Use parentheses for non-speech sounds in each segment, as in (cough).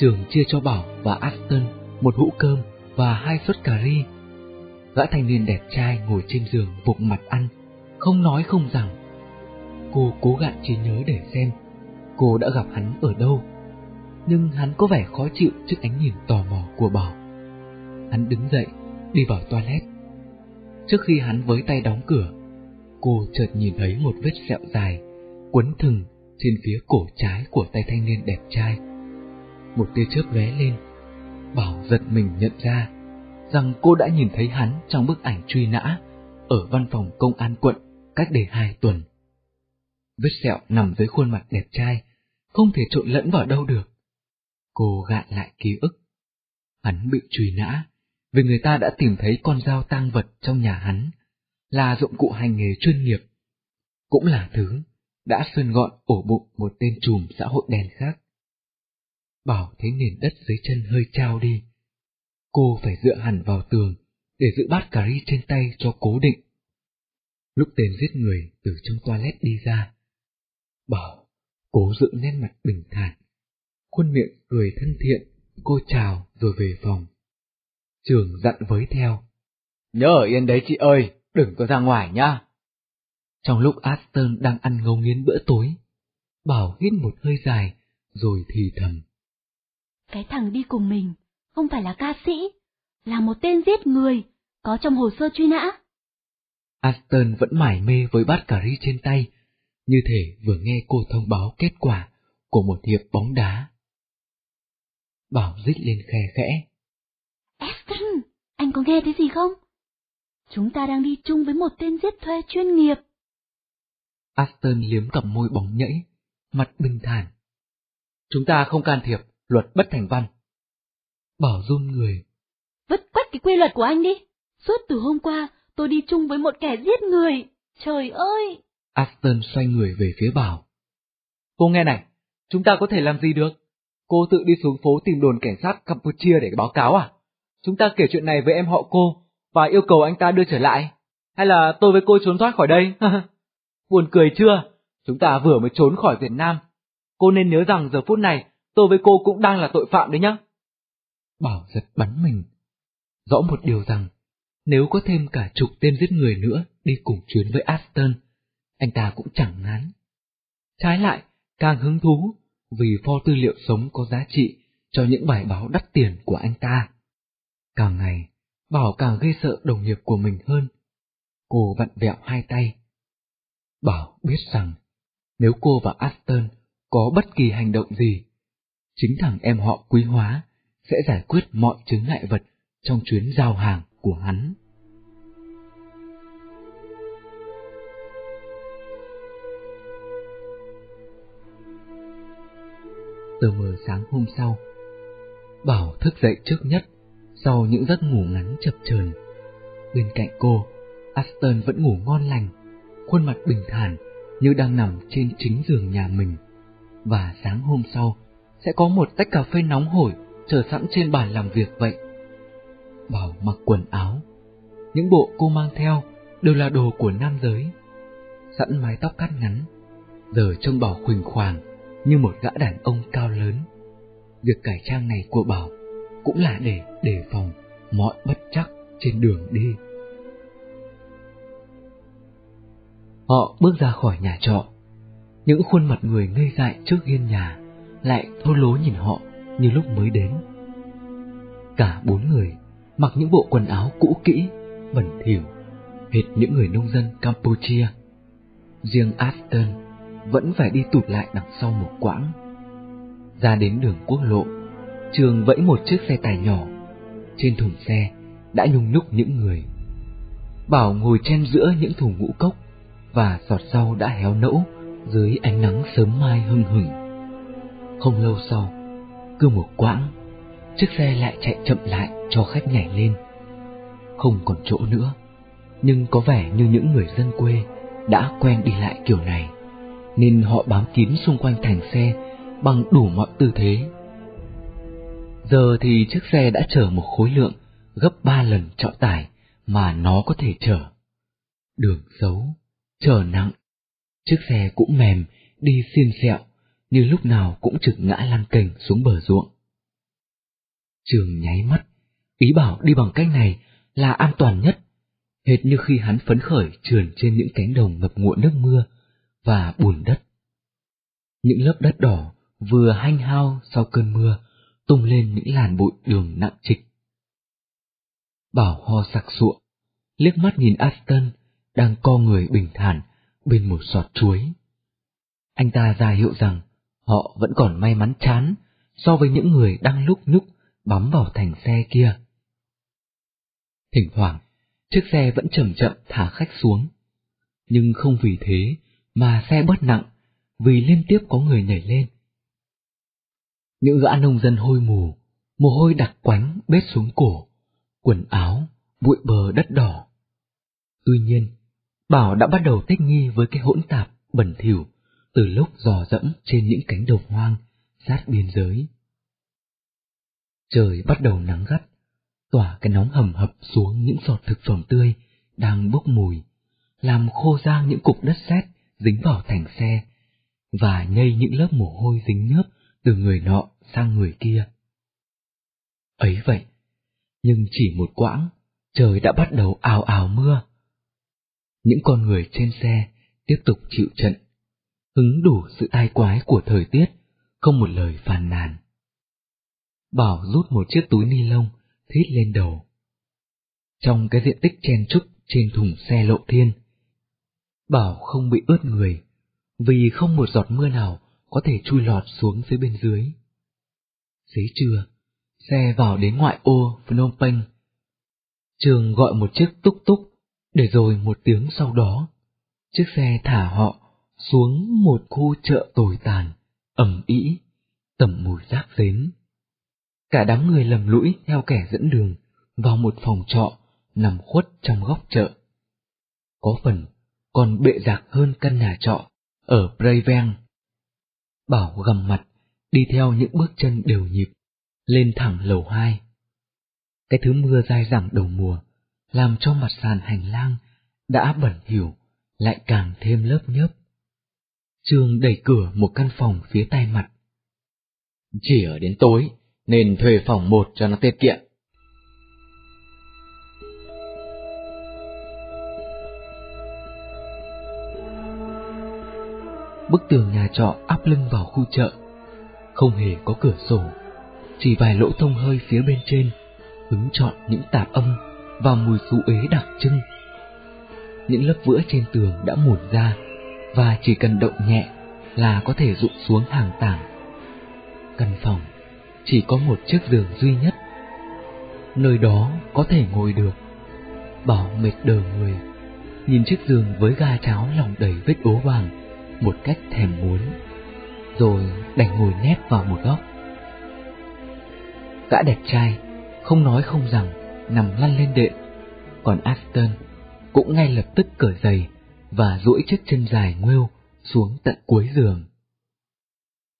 Trường chia cho Bảo và Aston một hũ cơm và hai suất cà ri. Gã thanh niên đẹp trai ngồi trên giường vụng mặt ăn, không nói không rằng. Cô cố gạn trí nhớ để xem cô đã gặp hắn ở đâu. Nhưng hắn có vẻ khó chịu trước ánh nhìn tò mò của Bảo. Hắn đứng dậy, đi vào toilet. Trước khi hắn với tay đóng cửa, cô chợt nhìn thấy một vết sẹo dài, quấn thừng trên phía cổ trái của tay thanh niên đẹp trai. Một tia chớp lóe lên, Bảo giật mình nhận ra rằng cô đã nhìn thấy hắn trong bức ảnh truy nã ở văn phòng công an quận cách đây hai tuần. Vết sẹo nằm dưới khuôn mặt đẹp trai, không thể trộn lẫn vào đâu được. Cô gạn lại ký ức. Hắn bị truy nã vì người ta đã tìm thấy con dao tang vật trong nhà hắn, là dụng cụ hành nghề chuyên nghiệp. Cũng là thứ đã sơn gọn ổ bụng một tên trùm xã hội đen khác. Bảo thấy nền đất dưới chân hơi trao đi. Cô phải dựa hẳn vào tường để giữ bát cà ri trên tay cho cố định. Lúc tên giết người từ trong toilet đi ra, Bảo cố giữ nét mặt bình thản, khuôn miệng cười thân thiện, cô chào rồi về phòng. Trường dặn với theo. Nhớ ở yên đấy chị ơi, đừng có ra ngoài nhá. Trong lúc Aston đang ăn ngấu nghiến bữa tối, Bảo hít một hơi dài, rồi thì thầm. Cái thằng đi cùng mình, không phải là ca sĩ, là một tên giết người, có trong hồ sơ truy nã. Aston vẫn mải mê với bát cà ri trên tay, như thể vừa nghe cô thông báo kết quả của một hiệp bóng đá. Bảo rít lên khe khẽ. Aston, anh có nghe thấy gì không? Chúng ta đang đi chung với một tên giết thuê chuyên nghiệp. Aston liếm cặp môi bóng nhẫy, mặt bình thản. Chúng ta không can thiệp, luật bất thành văn. Bảo run người. Vứt quách cái quy luật của anh đi. Suốt từ hôm qua, tôi đi chung với một kẻ giết người. Trời ơi! Aston xoay người về phía Bảo. Cô nghe này, chúng ta có thể làm gì được? Cô tự đi xuống phố tìm đồn cảnh sát Campuchia để báo cáo à? Chúng ta kể chuyện này với em họ cô và yêu cầu anh ta đưa trở lại. Hay là tôi với cô trốn thoát khỏi đây? (laughs) Buồn cười chưa? Chúng ta vừa mới trốn khỏi Việt Nam. Cô nên nhớ rằng giờ phút này tôi với cô cũng đang là tội phạm đấy nhá. Bảo giật bắn mình. Rõ một điều rằng, nếu có thêm cả chục tên giết người nữa đi cùng chuyến với Aston, anh ta cũng chẳng ngán. Trái lại, càng hứng thú vì pho tư liệu sống có giá trị cho những bài báo đắt tiền của anh ta. Càng ngày, Bảo càng gây sợ đồng nghiệp của mình hơn. Cô vặn vẹo hai tay. Bảo biết rằng, nếu cô và Aston có bất kỳ hành động gì, chính thằng em họ quý hóa sẽ giải quyết mọi chứng ngại vật trong chuyến giao hàng của hắn. Tờ mờ sáng hôm sau, Bảo thức dậy trước nhất sau những giấc ngủ ngắn chập chờn. Bên cạnh cô, Aston vẫn ngủ ngon lành, khuôn mặt bình thản như đang nằm trên chính giường nhà mình. Và sáng hôm sau, sẽ có một tách cà phê nóng hổi chờ sẵn trên bàn làm việc vậy. Bảo mặc quần áo, những bộ cô mang theo đều là đồ của nam giới. Sẵn mái tóc cắt ngắn, giờ trông Bảo khuỳnh khoàng như một gã đàn ông cao lớn. Việc cải trang này của Bảo cũng là để đề phòng mọi bất chắc trên đường đi. Họ bước ra khỏi nhà trọ, những khuôn mặt người ngây dại trước hiên nhà lại thô lố nhìn họ như lúc mới đến. Cả bốn người mặc những bộ quần áo cũ kỹ, bẩn thỉu, hệt những người nông dân Campuchia. Riêng Aston vẫn phải đi tụt lại đằng sau một quãng. Ra đến đường quốc lộ, Trường vẫy một chiếc xe tải nhỏ. Trên thùng xe đã nhung nhúc những người. Bảo ngồi chen giữa những thùng ngũ cốc và giọt rau đã héo nẫu dưới ánh nắng sớm mai hưng hừng. Không lâu sau, cứ một quãng, chiếc xe lại chạy chậm lại cho khách nhảy lên. Không còn chỗ nữa, nhưng có vẻ như những người dân quê đã quen đi lại kiểu này, nên họ bám kín xung quanh thành xe bằng đủ mọi tư thế Giờ thì chiếc xe đã chở một khối lượng gấp ba lần trọng tải mà nó có thể chở. Đường xấu, chở nặng, Chiếc xe cũng mềm, đi xiên xẹo, như lúc nào cũng trực ngã lăn cành xuống bờ ruộng. Trường nháy mắt, ý bảo đi bằng cách này là an toàn nhất, hệt như khi hắn phấn khởi trườn trên những cánh đồng ngập ngụa nước mưa và bùn đất. Những lớp đất đỏ vừa hanh hao sau cơn mưa tung lên những làn bụi đường nặng trịch. Bảo ho sặc sụa, liếc mắt nhìn Aston đang co người bình thản bên một sọt chuối. Anh ta ra hiệu rằng họ vẫn còn may mắn chán so với những người đang lúc nhúc bám vào thành xe kia. Thỉnh thoảng, chiếc xe vẫn chậm chậm thả khách xuống, nhưng không vì thế mà xe bớt nặng vì liên tiếp có người nhảy lên. Những gã nông dân hôi mù, mồ hôi đặc quánh bết xuống cổ, quần áo, bụi bờ đất đỏ. Tuy nhiên, Bảo đã bắt đầu thích nghi với cái hỗn tạp, bẩn thỉu từ lúc dò dẫm trên những cánh đồng hoang sát biên giới. Trời bắt đầu nắng gắt, tỏa cái nóng hầm hập xuống những giọt thực phẩm tươi đang bốc mùi, làm khô ra những cục đất sét dính vào thành xe và nhây những lớp mồ hôi dính nhớp từ người nọ sang người kia. Ấy vậy, nhưng chỉ một quãng, trời đã bắt đầu ào ào mưa. Những con người trên xe tiếp tục chịu trận, hứng đủ sự tai quái của thời tiết, không một lời phàn nàn. Bảo rút một chiếc túi ni lông, thít lên đầu. Trong cái diện tích chen trúc trên thùng xe lộ thiên, Bảo không bị ướt người, vì không một giọt mưa nào có thể chui lọt xuống phía bên dưới. Xế trưa, xe vào đến ngoại ô Phnom Penh. Trường gọi một chiếc túc túc, để rồi một tiếng sau đó, chiếc xe thả họ xuống một khu chợ tồi tàn, ẩm ĩ, tẩm mùi rác rến. Cả đám người lầm lũi theo kẻ dẫn đường vào một phòng trọ nằm khuất trong góc chợ. Có phần còn bệ rạc hơn căn nhà trọ ở Brayven. Bảo gầm mặt, đi theo những bước chân đều nhịp, lên thẳng lầu hai. Cái thứ mưa dai dẳng đầu mùa, làm cho mặt sàn hành lang đã bẩn hiểu lại càng thêm lớp nhớp. Trương đẩy cửa một căn phòng phía tay mặt. Chỉ ở đến tối, nên thuê phòng một cho nó tiết kiệm. Bức tường nhà trọ áp lưng vào khu chợ, không hề có cửa sổ, chỉ vài lỗ thông hơi phía bên trên, hứng chọn những tạp âm và mùi xú ế đặc trưng. Những lớp vữa trên tường đã mủn ra, và chỉ cần động nhẹ là có thể rụng xuống hàng tảng. Căn phòng chỉ có một chiếc giường duy nhất. Nơi đó có thể ngồi được. Bảo mệt đờ người, nhìn chiếc giường với ga cháo lòng đầy vết ố vàng một cách thèm muốn, rồi đành ngồi nép vào một góc. Gã đẹp trai, không nói không rằng, nằm lăn lên đệm, còn Aston cũng ngay lập tức cởi giày và duỗi chiếc chân dài nguêu xuống tận cuối giường.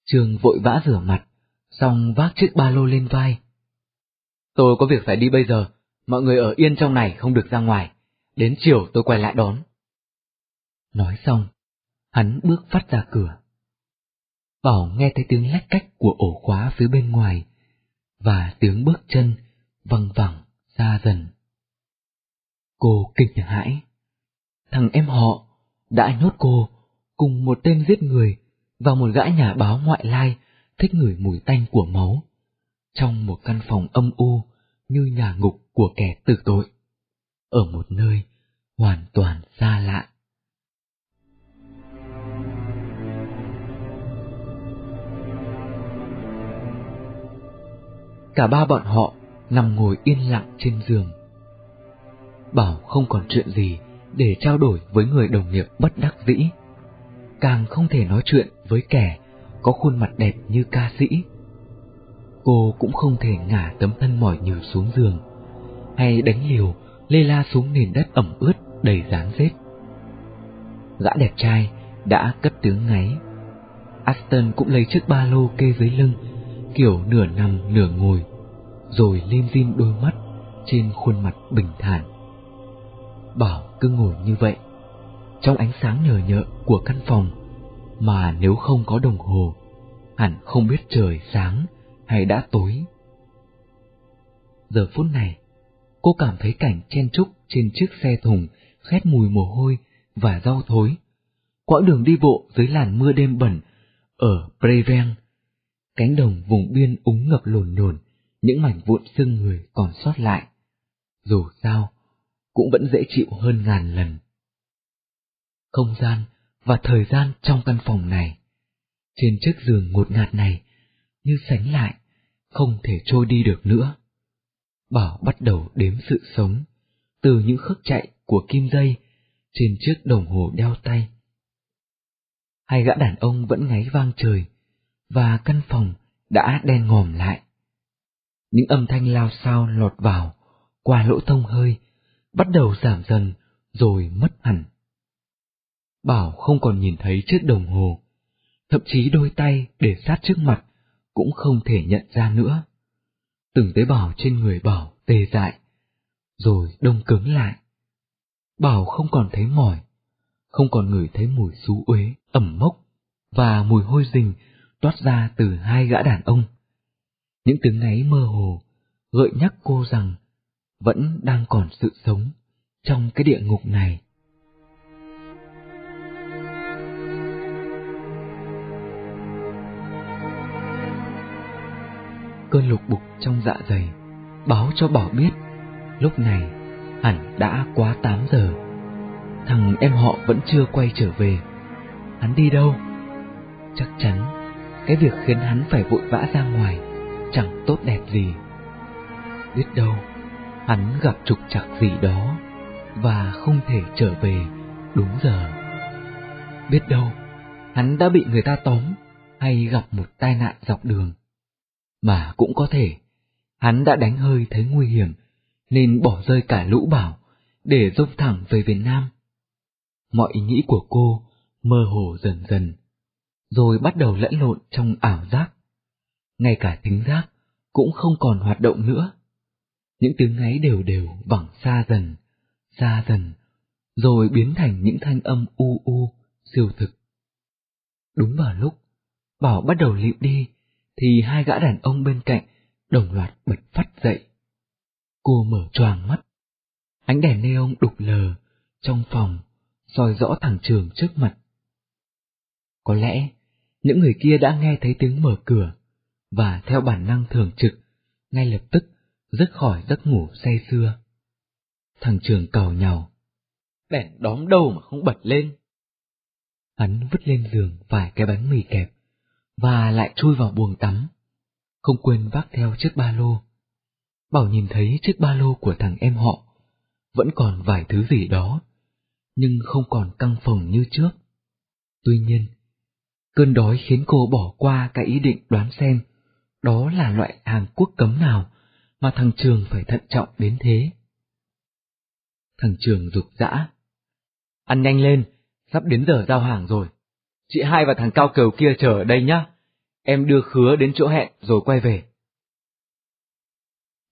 Trường vội vã rửa mặt, xong vác chiếc ba lô lên vai. Tôi có việc phải đi bây giờ, mọi người ở yên trong này không được ra ngoài, đến chiều tôi quay lại đón. Nói xong, hắn bước phát ra cửa. Bảo nghe thấy tiếng lách cách của ổ khóa phía bên ngoài, và tiếng bước chân văng vẳng xa dần. Cô kinh hãi. Thằng em họ đã nhốt cô cùng một tên giết người vào một gã nhà báo ngoại lai thích ngửi mùi tanh của máu, trong một căn phòng âm u như nhà ngục của kẻ tử tội, ở một nơi hoàn toàn xa lạ. Cả ba bọn họ nằm ngồi yên lặng trên giường. Bảo không còn chuyện gì để trao đổi với người đồng nghiệp bất đắc dĩ, càng không thể nói chuyện với kẻ có khuôn mặt đẹp như ca sĩ. Cô cũng không thể ngả tấm thân mỏi nhừ xuống giường, hay đánh liều lê la xuống nền đất ẩm ướt đầy rán rết. Gã đẹp trai đã cất tiếng ngáy. Aston cũng lấy chiếc ba lô kê dưới lưng, kiểu nửa nằm nửa ngồi, rồi lim dim đôi mắt trên khuôn mặt bình thản. Bảo cứ ngồi như vậy, trong ánh sáng nhờ nhợ của căn phòng, mà nếu không có đồng hồ, hẳn không biết trời sáng hay đã tối. Giờ phút này, cô cảm thấy cảnh chen trúc trên chiếc xe thùng khét mùi mồ hôi và rau thối. Quãng đường đi bộ dưới làn mưa đêm bẩn ở Preven, cánh đồng vùng biên úng ngập lồn nhồn, những mảnh vụn xương người còn sót lại. Dù sao, cũng vẫn dễ chịu hơn ngàn lần. Không gian và thời gian trong căn phòng này, trên chiếc giường ngột ngạt này, như sánh lại, không thể trôi đi được nữa. Bảo bắt đầu đếm sự sống, từ những khớp chạy của kim dây trên chiếc đồng hồ đeo tay. Hai gã đàn ông vẫn ngáy vang trời, và căn phòng đã đen ngòm lại. Những âm thanh lao sao lọt vào, qua lỗ thông hơi, bắt đầu giảm dần, rồi mất hẳn. Bảo không còn nhìn thấy chiếc đồng hồ, thậm chí đôi tay để sát trước mặt cũng không thể nhận ra nữa. Từng tế bào trên người Bảo tê dại, rồi đông cứng lại. Bảo không còn thấy mỏi, không còn ngửi thấy mùi xú uế, ẩm mốc, và mùi hôi rình toát ra từ hai gã đàn ông. Những tiếng ngáy mơ hồ gợi nhắc cô rằng vẫn đang còn sự sống trong cái địa ngục này. Cơn lục bục trong dạ dày báo cho Bảo biết lúc này hẳn đã quá tám giờ. Thằng em họ vẫn chưa quay trở về. Hắn đi đâu? Chắc chắn cái việc khiến hắn phải vội vã ra ngoài chẳng tốt đẹp gì. Biết đâu, hắn gặp trục trặc gì đó và không thể trở về đúng giờ. Biết đâu, hắn đã bị người ta tóm hay gặp một tai nạn dọc đường. Mà cũng có thể, hắn đã đánh hơi thấy nguy hiểm nên bỏ rơi cả lũ bảo để dốc thẳng về Việt Nam. Mọi ý nghĩ của cô mơ hồ dần dần, rồi bắt đầu lẫn lộn trong ảo giác. Ngay cả thính giác cũng không còn hoạt động nữa. Những tiếng ngáy đều đều vẳng xa dần, xa dần, rồi biến thành những thanh âm u u, siêu thực. Đúng vào lúc, Bảo bắt đầu lịm đi, thì hai gã đàn ông bên cạnh đồng loạt bật phát dậy. Cô mở choàng mắt. Ánh đèn neon đục lờ trong phòng, soi rõ thẳng trường trước mặt. Có lẽ, những người kia đã nghe thấy tiếng mở cửa, và theo bản năng thường trực, ngay lập tức dứt khỏi giấc ngủ say xưa. Thằng trường cầu nhau. Đèn đóm đâu mà không bật lên. Hắn vứt lên giường vài cái bánh mì kẹp, và lại chui vào buồng tắm, không quên vác theo chiếc ba lô. Bảo nhìn thấy chiếc ba lô của thằng em họ, vẫn còn vài thứ gì đó, nhưng không còn căng phồng như trước. Tuy nhiên, cơn đói khiến cô bỏ qua cái ý định đoán xem đó là loại hàng quốc cấm nào mà thằng Trường phải thận trọng đến thế. Thằng Trường rục rã. Ăn nhanh lên, sắp đến giờ giao hàng rồi. Chị hai và thằng cao cầu kia chờ ở đây nhá. Em đưa khứa đến chỗ hẹn rồi quay về.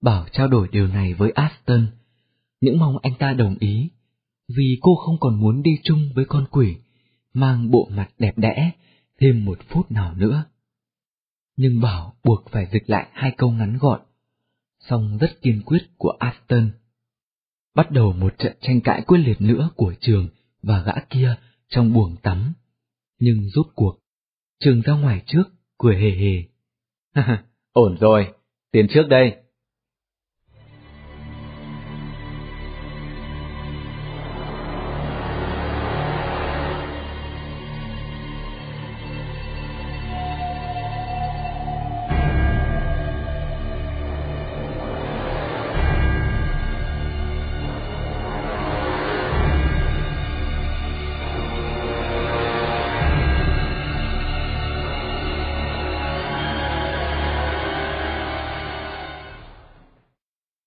Bảo trao đổi điều này với Aston, những mong anh ta đồng ý, vì cô không còn muốn đi chung với con quỷ, mang bộ mặt đẹp đẽ thêm một phút nào nữa. Nhưng Bảo buộc phải dịch lại hai câu ngắn gọn, song rất kiên quyết của Aston. Bắt đầu một trận tranh cãi quyết liệt nữa của trường và gã kia trong buồng tắm nhưng rút cuộc, Trường ra ngoài trước, cười hề hề. (laughs) Ổn rồi, tiền trước đây.